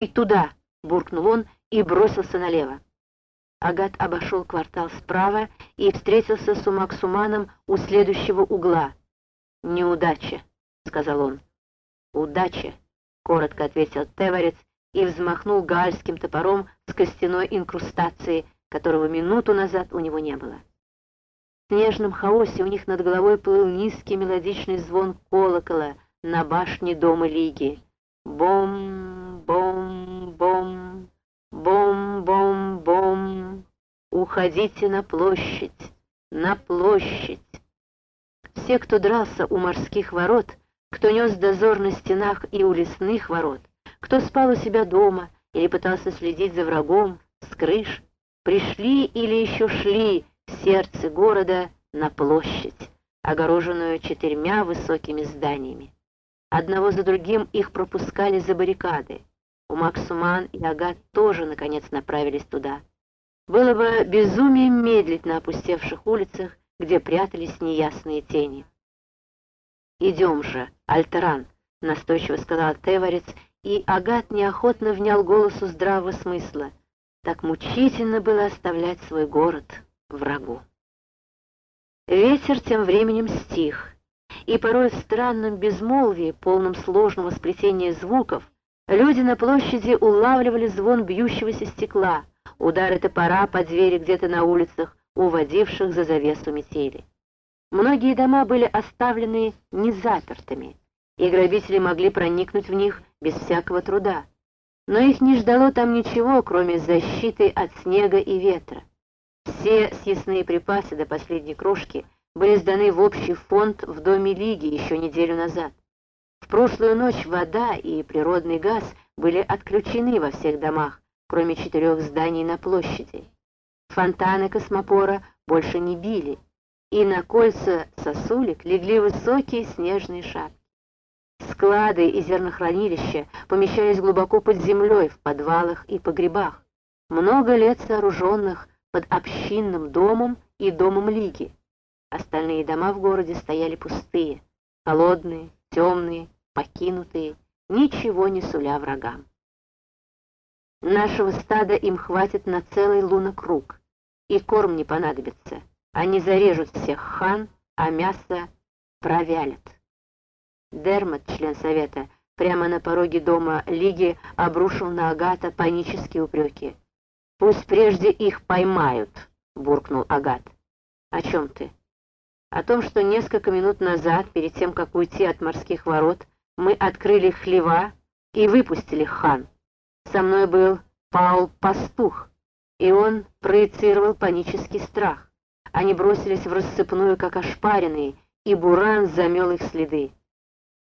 «И туда!» — буркнул он и бросился налево. Агат обошел квартал справа и встретился с Умаксуманом у следующего угла. «Неудача», — сказал он. «Удача», — коротко ответил Теварец и взмахнул гальским топором с костяной инкрустацией, которого минуту назад у него не было. В снежном хаосе у них над головой плыл низкий мелодичный звон колокола на башне Дома Лиги. Бом, бом, бом, бом, бом, бом. Уходите на площадь, на площадь. Все, кто дрался у морских ворот, кто нес дозор на стенах и у лесных ворот, кто спал у себя дома или пытался следить за врагом с крыш, пришли или еще шли в сердце города на площадь, огороженную четырьмя высокими зданиями. Одного за другим их пропускали за баррикады. У Максуман и Агат тоже, наконец, направились туда. Было бы безумием медлить на опустевших улицах, где прятались неясные тени. «Идем же, Альтеран», — настойчиво сказал Теварец, и Агат неохотно внял голосу здравого смысла. Так мучительно было оставлять свой город врагу. Ветер тем временем стих, и порой в странном безмолвии, полном сложного сплетения звуков, люди на площади улавливали звон бьющегося стекла, удары топора по двери где-то на улицах, уводивших за завесу метели. Многие дома были оставлены незапертыми, и грабители могли проникнуть в них без всякого труда. Но их не ждало там ничего, кроме защиты от снега и ветра. Все съестные припасы до последней крошки были сданы в общий фонд в Доме Лиги еще неделю назад. В прошлую ночь вода и природный газ были отключены во всех домах, кроме четырех зданий на площади. Фонтаны космопора больше не били, и на кольца сосулек легли высокие снежные шапки. Склады и зернохранилища помещались глубоко под землей, в подвалах и погребах, много лет сооруженных под общинным домом и домом Лиги. Остальные дома в городе стояли пустые, холодные, темные, покинутые, ничего не суля врагам. Нашего стада им хватит на целый лунокруг, и корм не понадобится. Они зарежут всех хан, а мясо провялят. Дермат, член совета, прямо на пороге дома Лиги обрушил на Агата панические упреки. «Пусть прежде их поймают», — буркнул Агат. «О чем ты?» «О том, что несколько минут назад, перед тем, как уйти от морских ворот, мы открыли хлева и выпустили хан. Со мной был Паул Пастух, и он проецировал панический страх. Они бросились в рассыпную, как ошпаренные, и Буран замел их следы.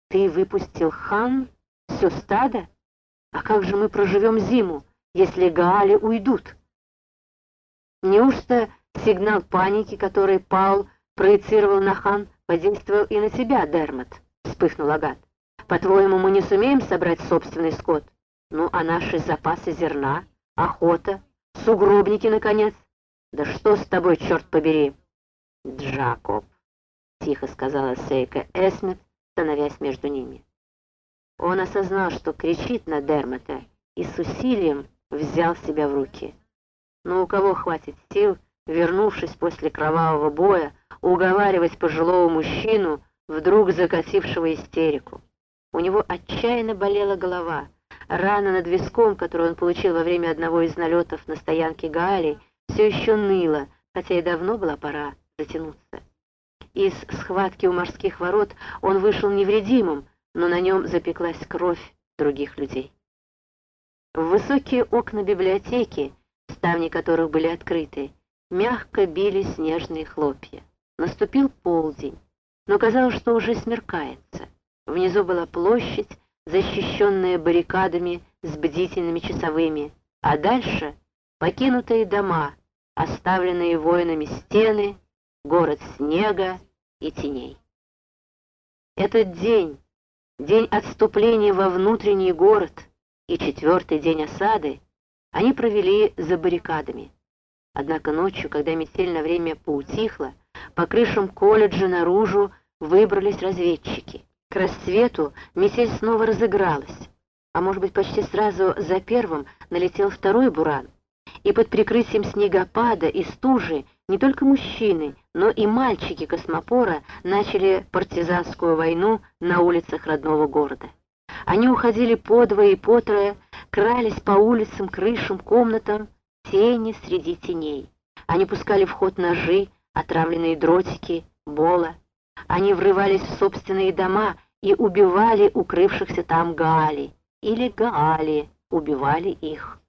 «Ты выпустил хан? Все стадо? А как же мы проживем зиму, если Гаали уйдут?» Неужто сигнал паники, который Паул проецировал на хан, подействовал и на тебя, Дермат? Вспыхнул Агат. По-твоему, мы не сумеем собрать собственный скот? Ну, а наши запасы зерна, охота, сугробники, наконец? Да что с тобой, черт побери? Джакоб, тихо сказала Сейка Эсмит, становясь между ними. Он осознал, что кричит на Дермата, и с усилием взял себя в руки. Но у кого хватит сил, вернувшись после кровавого боя, уговаривать пожилого мужчину, вдруг закосившего истерику? У него отчаянно болела голова. Рана над виском, которую он получил во время одного из налетов на стоянке Гаали, все еще ныла, хотя и давно была пора затянуться. Из схватки у морских ворот он вышел невредимым, но на нем запеклась кровь других людей. В высокие окна библиотеки, ставни которых были открыты, мягко били снежные хлопья. Наступил полдень, но казалось, что уже смеркается. Внизу была площадь, защищенная баррикадами с бдительными часовыми, а дальше покинутые дома, оставленные воинами стены, город снега и теней. Этот день, день отступления во внутренний город и четвертый день осады, они провели за баррикадами. Однако ночью, когда метель на время поутихла, по крышам колледжа наружу выбрались разведчики. К рассвету метель снова разыгралась. а может быть почти сразу за первым налетел второй буран, и под прикрытием снегопада и стужи не только мужчины, но и мальчики космопора начали партизанскую войну на улицах родного города. Они уходили по двое и по крались по улицам, крышам, комнатам, тени среди теней. Они пускали в ход ножи, отравленные дротики, бола. Они врывались в собственные дома и убивали укрывшихся там Гаали, или Гаали убивали их.